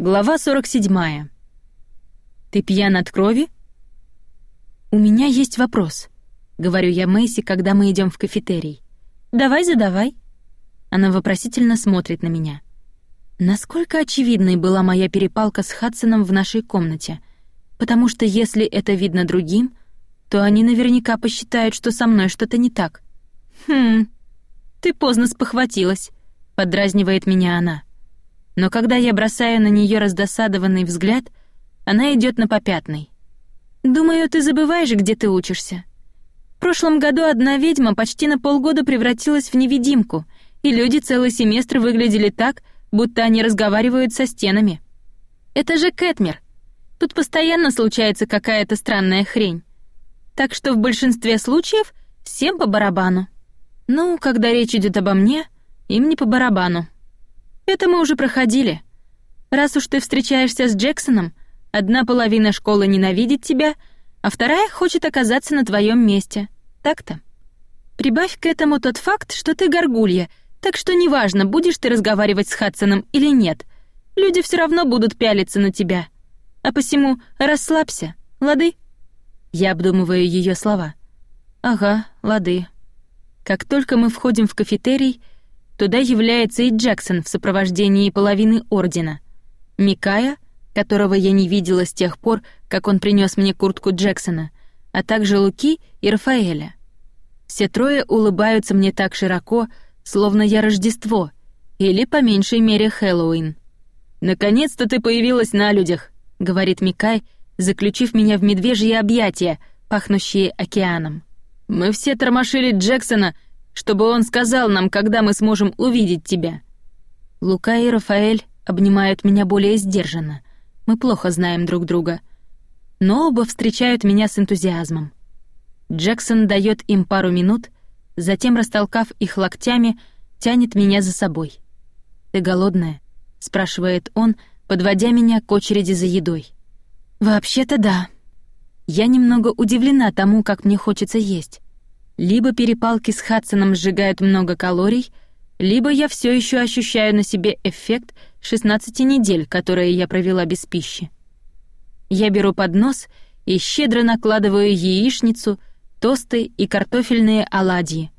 Глава 47. Ты пьян от крови? У меня есть вопрос, говорю я Мэйси, когда мы идем в кафетерий. Давай, задавай. Она вопросительно смотрит на меня. Насколько очевидной была моя перепалка с Хадсоном в нашей комнате? Потому что если это видно другим, то они наверняка посчитают, что со мной что-то не так. Хм. Ты поздно спохватилась, подразнивает меня она но когда я бросаю на нее раздосадованный взгляд, она идет на попятный. «Думаю, ты забываешь, где ты учишься. В прошлом году одна ведьма почти на полгода превратилась в невидимку, и люди целый семестр выглядели так, будто они разговаривают со стенами. Это же Кэтмер. Тут постоянно случается какая-то странная хрень. Так что в большинстве случаев всем по барабану. Ну, когда речь идет обо мне, им не по барабану. Это мы уже проходили. Раз уж ты встречаешься с Джексоном, одна половина школы ненавидит тебя, а вторая хочет оказаться на твоем месте. Так-то. Прибавь к этому тот факт, что ты горгулья, так что неважно, будешь ты разговаривать с Хадсоном или нет, люди все равно будут пялиться на тебя. А посему расслабься, лады? Я обдумываю ее слова. Ага, лады. Как только мы входим в кафетерий, Туда является и Джексон в сопровождении половины ордена. Микая, которого я не видела с тех пор, как он принес мне куртку Джексона, а также Луки и Рафаэля. Все трое улыбаются мне так широко, словно я Рождество, или, по меньшей мере, Хэллоуин. «Наконец-то ты появилась на людях», — говорит Микай, заключив меня в медвежьи объятия, пахнущие океаном. «Мы все тормошили Джексона, чтобы он сказал нам, когда мы сможем увидеть тебя». Лука и Рафаэль обнимают меня более сдержанно. Мы плохо знаем друг друга. Но оба встречают меня с энтузиазмом. Джексон дает им пару минут, затем, растолкав их локтями, тянет меня за собой. «Ты голодная?» — спрашивает он, подводя меня к очереди за едой. «Вообще-то да». Я немного удивлена тому, как мне хочется есть. Либо перепалки с Хадсоном сжигают много калорий, либо я все еще ощущаю на себе эффект 16 недель, которые я провела без пищи. Я беру поднос и щедро накладываю яичницу, тосты и картофельные оладьи.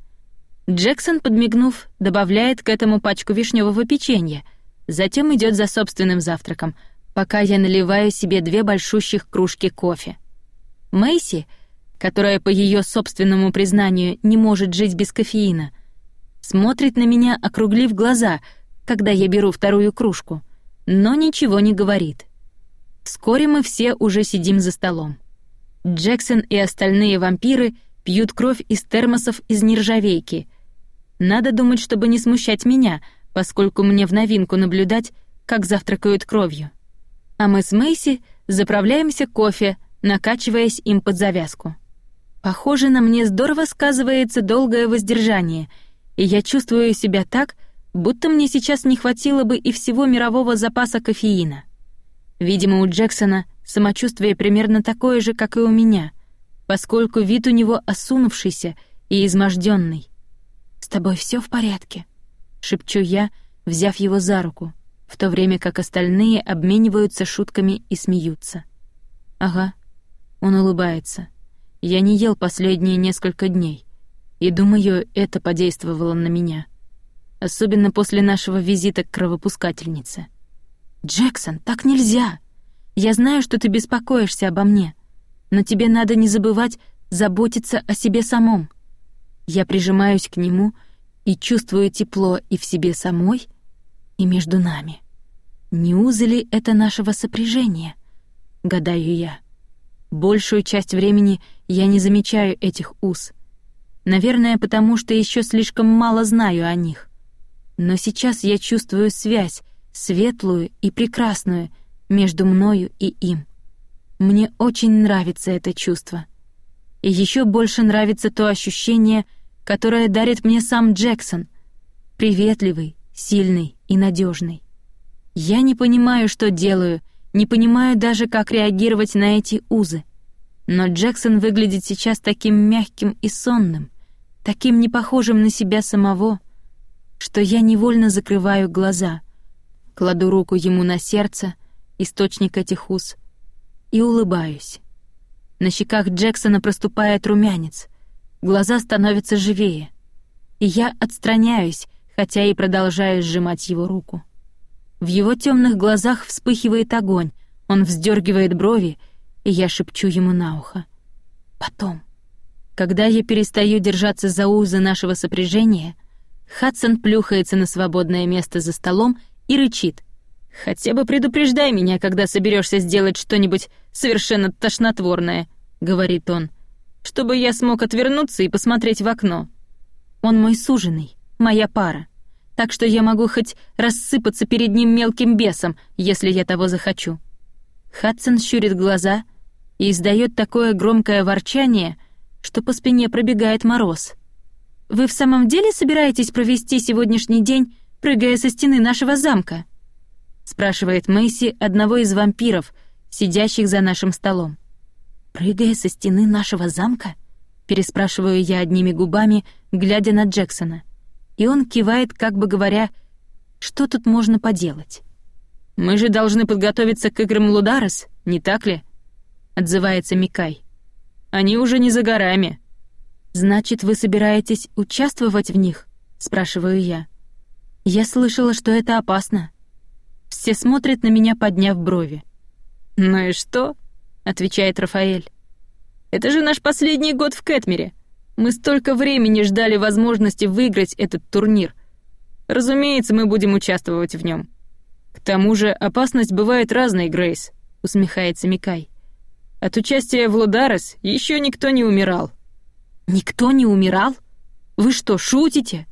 Джексон, подмигнув, добавляет к этому пачку вишневого печенья, затем идет за собственным завтраком, пока я наливаю себе две большущих кружки кофе. Мэйси — которая, по ее собственному признанию, не может жить без кофеина, смотрит на меня, округлив глаза, когда я беру вторую кружку, но ничего не говорит. Вскоре мы все уже сидим за столом. Джексон и остальные вампиры пьют кровь из термосов из нержавейки. Надо думать, чтобы не смущать меня, поскольку мне в новинку наблюдать, как завтракают кровью. А мы с Мэйси заправляемся кофе, накачиваясь им под завязку. Похоже, на мне здорово сказывается долгое воздержание, и я чувствую себя так, будто мне сейчас не хватило бы и всего мирового запаса кофеина. Видимо, у Джексона самочувствие примерно такое же, как и у меня, поскольку вид у него осунувшийся и изможденный. «С тобой все в порядке?» — шепчу я, взяв его за руку, в то время как остальные обмениваются шутками и смеются. «Ага», — он улыбается. Я не ел последние несколько дней, и думаю, это подействовало на меня. Особенно после нашего визита к кровопускательнице. «Джексон, так нельзя! Я знаю, что ты беспокоишься обо мне, но тебе надо не забывать заботиться о себе самом». Я прижимаюсь к нему и чувствую тепло и в себе самой, и между нами. Не узы ли это нашего сопряжения? Гадаю я. Большую часть времени я не замечаю этих уз. Наверное, потому что еще слишком мало знаю о них. Но сейчас я чувствую связь, светлую и прекрасную, между мною и им. Мне очень нравится это чувство. И еще больше нравится то ощущение, которое дарит мне сам Джексон. Приветливый, сильный и надежный. Я не понимаю, что делаю, не понимаю даже, как реагировать на эти узы. Но Джексон выглядит сейчас таким мягким и сонным, таким непохожим на себя самого, что я невольно закрываю глаза, кладу руку ему на сердце источник этих уз, и улыбаюсь. На щеках Джексона проступает румянец, глаза становятся живее, и я отстраняюсь, хотя и продолжаю сжимать его руку. В его темных глазах вспыхивает огонь, он вздергивает брови, и я шепчу ему на ухо. Потом. Когда я перестаю держаться за узы нашего сопряжения, Хадсон плюхается на свободное место за столом и рычит. «Хотя бы предупреждай меня, когда соберешься сделать что-нибудь совершенно тошнотворное», — говорит он, «чтобы я смог отвернуться и посмотреть в окно. Он мой суженый, моя пара, так что я могу хоть рассыпаться перед ним мелким бесом, если я того захочу». Хадсон щурит глаза и издает такое громкое ворчание, что по спине пробегает мороз. «Вы в самом деле собираетесь провести сегодняшний день, прыгая со стены нашего замка?» спрашивает Мэйси одного из вампиров, сидящих за нашим столом. «Прыгая со стены нашего замка?» переспрашиваю я одними губами, глядя на Джексона. И он кивает, как бы говоря, что тут можно поделать. «Мы же должны подготовиться к играм Лударес, не так ли?» отзывается Микай. «Они уже не за горами». «Значит, вы собираетесь участвовать в них?» спрашиваю я. «Я слышала, что это опасно». Все смотрят на меня, подняв брови. «Ну и что?» — отвечает Рафаэль. «Это же наш последний год в Кэтмере. Мы столько времени ждали возможности выиграть этот турнир. Разумеется, мы будем участвовать в нем. К тому же опасность бывает разной, Грейс», — усмехается Микай. «От участия в Лударес еще никто не умирал». «Никто не умирал? Вы что, шутите?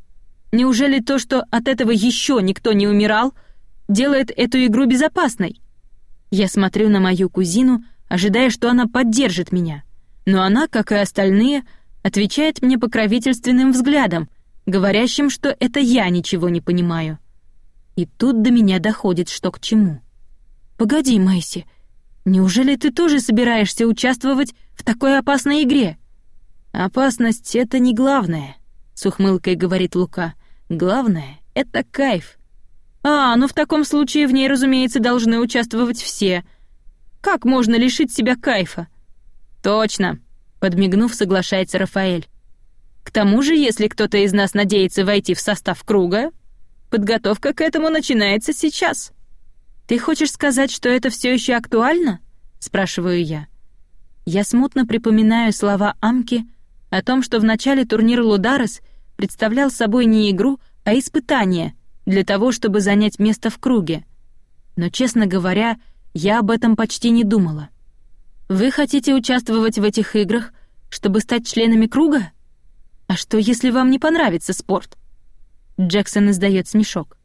Неужели то, что от этого еще никто не умирал — делает эту игру безопасной. Я смотрю на мою кузину, ожидая, что она поддержит меня. Но она, как и остальные, отвечает мне покровительственным взглядом, говорящим, что это я ничего не понимаю. И тут до меня доходит, что к чему. «Погоди, Мэйси, неужели ты тоже собираешься участвовать в такой опасной игре?» «Опасность — это не главное», — с ухмылкой говорит Лука. «Главное — это кайф. А, ну в таком случае в ней, разумеется, должны участвовать все. Как можно лишить себя кайфа? Точно, подмигнув, соглашается Рафаэль. К тому же, если кто-то из нас надеется войти в состав круга, подготовка к этому начинается сейчас. Ты хочешь сказать, что это все еще актуально? спрашиваю я. Я смутно припоминаю слова Амки о том, что в начале турнир Лударес представлял собой не игру, а испытание, для того, чтобы занять место в круге. Но, честно говоря, я об этом почти не думала. Вы хотите участвовать в этих играх, чтобы стать членами круга? А что, если вам не понравится спорт? Джексон издает смешок.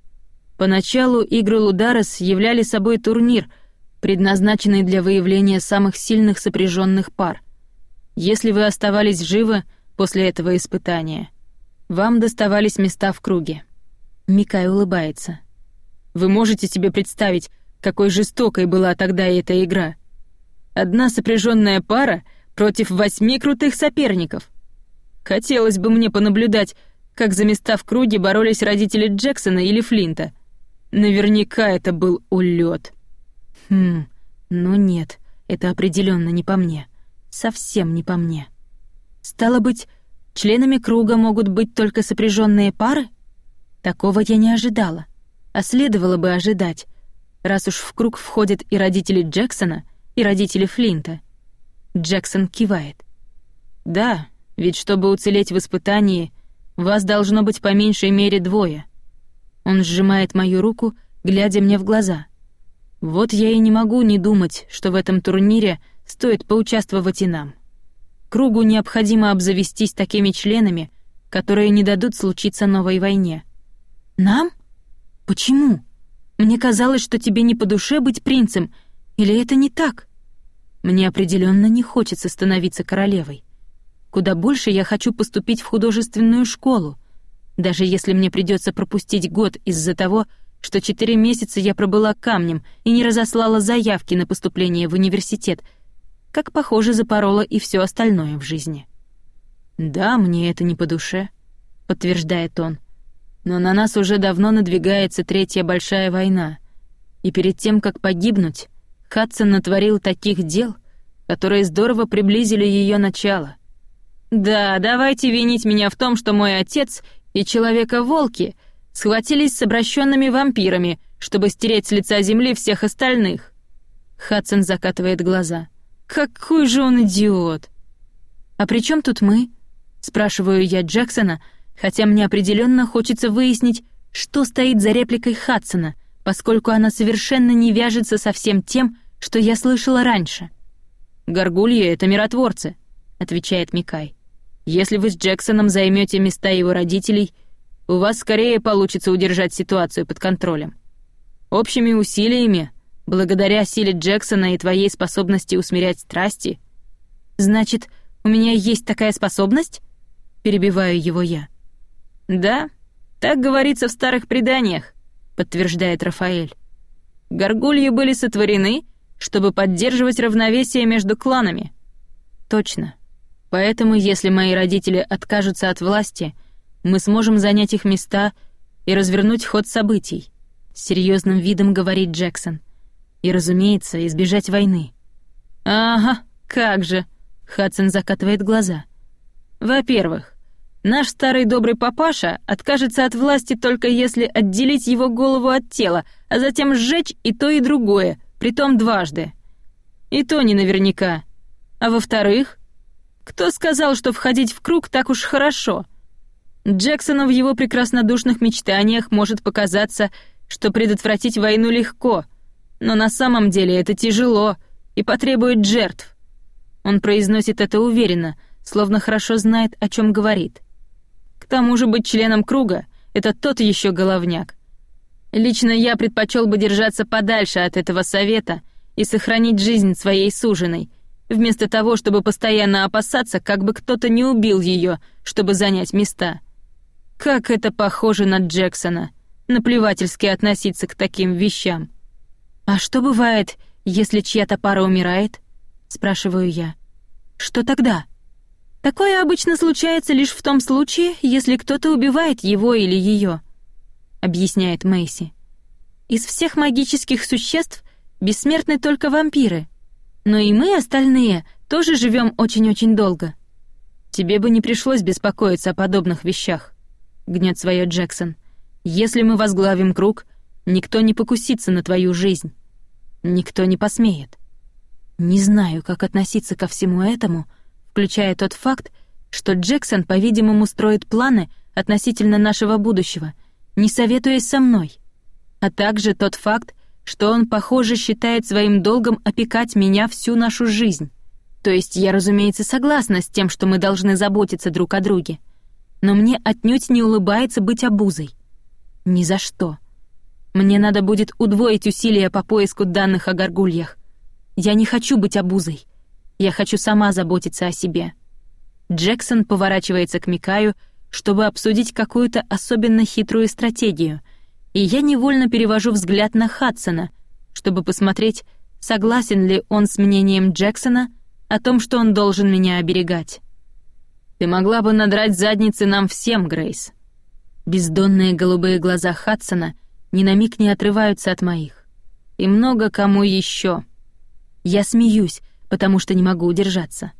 Поначалу игры Лударес являли собой турнир, предназначенный для выявления самых сильных сопряженных пар. Если вы оставались живы после этого испытания, вам доставались места в круге. Микай улыбается. «Вы можете себе представить, какой жестокой была тогда эта игра? Одна сопряженная пара против восьми крутых соперников. Хотелось бы мне понаблюдать, как за места в круге боролись родители Джексона или Флинта. Наверняка это был улет. Хм, ну нет, это определенно не по мне. Совсем не по мне. Стало быть, членами круга могут быть только сопряженные пары? Такого я не ожидала, а следовало бы ожидать, раз уж в круг входят и родители Джексона, и родители Флинта. Джексон кивает. «Да, ведь чтобы уцелеть в испытании, вас должно быть по меньшей мере двое». Он сжимает мою руку, глядя мне в глаза. Вот я и не могу не думать, что в этом турнире стоит поучаствовать и нам. Кругу необходимо обзавестись такими членами, которые не дадут случиться новой войне. «Нам? Почему? Мне казалось, что тебе не по душе быть принцем, или это не так? Мне определенно не хочется становиться королевой. Куда больше я хочу поступить в художественную школу, даже если мне придется пропустить год из-за того, что четыре месяца я пробыла камнем и не разослала заявки на поступление в университет, как, похоже, запорола и все остальное в жизни. «Да, мне это не по душе», — подтверждает он. Но на нас уже давно надвигается третья большая война. И перед тем, как погибнуть, Хадсон натворил таких дел, которые здорово приблизили ее начало. Да, давайте винить меня в том, что мой отец и Человека-волки схватились с обращенными вампирами, чтобы стереть с лица земли всех остальных. Хадсон закатывает глаза. Какой же он идиот! А при чем тут мы? Спрашиваю я Джексона, хотя мне определенно хочется выяснить, что стоит за репликой Хадсона, поскольку она совершенно не вяжется со всем тем, что я слышала раньше. «Горгульи — это миротворцы», — отвечает Микай. «Если вы с Джексоном займете места его родителей, у вас скорее получится удержать ситуацию под контролем. Общими усилиями, благодаря силе Джексона и твоей способности усмирять страсти...» «Значит, у меня есть такая способность?» — перебиваю его я. «Да, так говорится в старых преданиях», — подтверждает Рафаэль. «Горгульи были сотворены, чтобы поддерживать равновесие между кланами». «Точно. Поэтому, если мои родители откажутся от власти, мы сможем занять их места и развернуть ход событий», — с серьезным видом говорит Джексон. «И, разумеется, избежать войны». «Ага, как же», — Хадсон закатывает глаза. «Во-первых, Наш старый добрый папаша откажется от власти только если отделить его голову от тела, а затем сжечь и то, и другое, притом дважды. И то не наверняка. А во-вторых, кто сказал, что входить в круг так уж хорошо? Джексону в его прекраснодушных мечтаниях может показаться, что предотвратить войну легко, но на самом деле это тяжело и потребует жертв. Он произносит это уверенно, словно хорошо знает, о чем говорит. К тому же быть членом круга — это тот еще головняк. Лично я предпочел бы держаться подальше от этого совета и сохранить жизнь своей суженой, вместо того, чтобы постоянно опасаться, как бы кто-то не убил ее, чтобы занять места. Как это похоже на Джексона, наплевательски относиться к таким вещам. «А что бывает, если чья-то пара умирает?» — спрашиваю я. «Что тогда?» Такое обычно случается лишь в том случае, если кто-то убивает его или ее, объясняет Мэйси. Из всех магических существ бессмертны только вампиры. Но и мы остальные тоже живем очень-очень долго. Тебе бы не пришлось беспокоиться о подобных вещах, гнет свое Джексон. Если мы возглавим круг, никто не покусится на твою жизнь. Никто не посмеет. Не знаю, как относиться ко всему этому, — включая тот факт, что Джексон, по-видимому, строит планы относительно нашего будущего, не советуясь со мной, а также тот факт, что он, похоже, считает своим долгом опекать меня всю нашу жизнь. То есть я, разумеется, согласна с тем, что мы должны заботиться друг о друге, но мне отнюдь не улыбается быть обузой. Ни за что. Мне надо будет удвоить усилия по поиску данных о горгульях. Я не хочу быть обузой. Я хочу сама заботиться о себе. Джексон поворачивается к Микаю, чтобы обсудить какую-то особенно хитрую стратегию, и я невольно перевожу взгляд на Хадсона, чтобы посмотреть, согласен ли он с мнением Джексона о том, что он должен меня оберегать. «Ты могла бы надрать задницы нам всем, Грейс». Бездонные голубые глаза Хадсона ни на миг не отрываются от моих. И много кому еще. Я смеюсь, потому что не могу удержаться.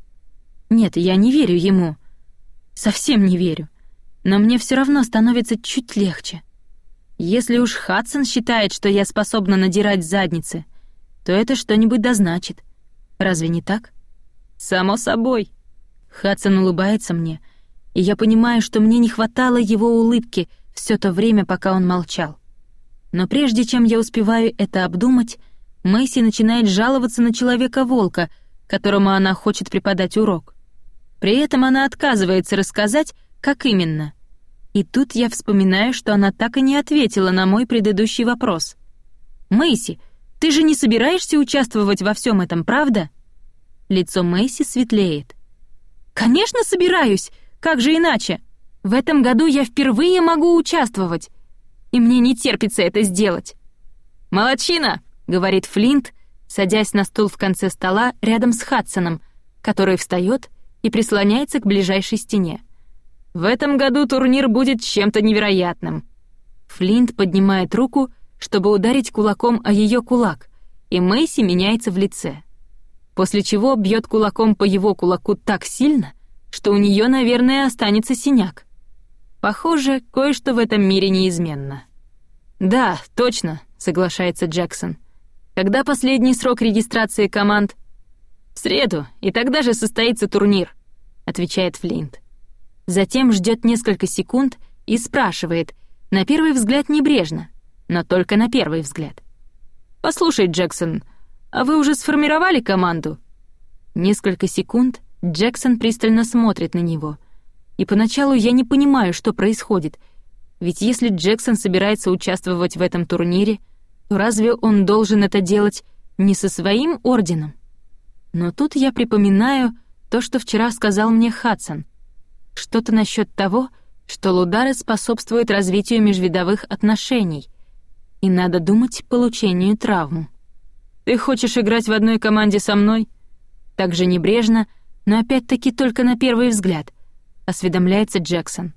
Нет, я не верю ему. Совсем не верю. Но мне все равно становится чуть легче. Если уж Хадсон считает, что я способна надирать задницы, то это что-нибудь дозначит. Разве не так? Само собой. Хадсон улыбается мне, и я понимаю, что мне не хватало его улыбки все то время, пока он молчал. Но прежде чем я успеваю это обдумать, Мэйси начинает жаловаться на человека-волка — которому она хочет преподать урок. При этом она отказывается рассказать, как именно. И тут я вспоминаю, что она так и не ответила на мой предыдущий вопрос. «Мэйси, ты же не собираешься участвовать во всем этом, правда?» Лицо Мэйси светлеет. «Конечно собираюсь! Как же иначе? В этом году я впервые могу участвовать, и мне не терпится это сделать». «Молодчина!» — говорит Флинт, садясь на стул в конце стола рядом с Хадсоном, который встает и прислоняется к ближайшей стене. «В этом году турнир будет чем-то невероятным». Флинт поднимает руку, чтобы ударить кулаком о ее кулак, и Мэйси меняется в лице. После чего бьет кулаком по его кулаку так сильно, что у нее, наверное, останется синяк. Похоже, кое-что в этом мире неизменно. «Да, точно», — соглашается Джексон. «Когда последний срок регистрации команд?» «В среду, и тогда же состоится турнир», — отвечает Флинт. Затем ждет несколько секунд и спрашивает, на первый взгляд небрежно, но только на первый взгляд. «Послушай, Джексон, а вы уже сформировали команду?» Несколько секунд Джексон пристально смотрит на него, и поначалу я не понимаю, что происходит, ведь если Джексон собирается участвовать в этом турнире, то разве он должен это делать не со своим орденом? Но тут я припоминаю то, что вчера сказал мне Хадсон. Что-то насчет того, что Лудары способствуют развитию межвидовых отношений, и надо думать получению травм. «Ты хочешь играть в одной команде со мной?» Так же небрежно, но опять-таки только на первый взгляд, осведомляется Джексон.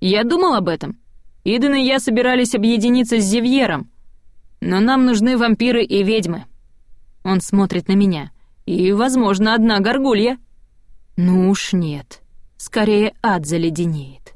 «Я думал об этом. Иден и я собирались объединиться с Зевьером, но нам нужны вампиры и ведьмы». Он смотрит на меня. «И, возможно, одна горгулья». «Ну уж нет. Скорее ад заледенеет».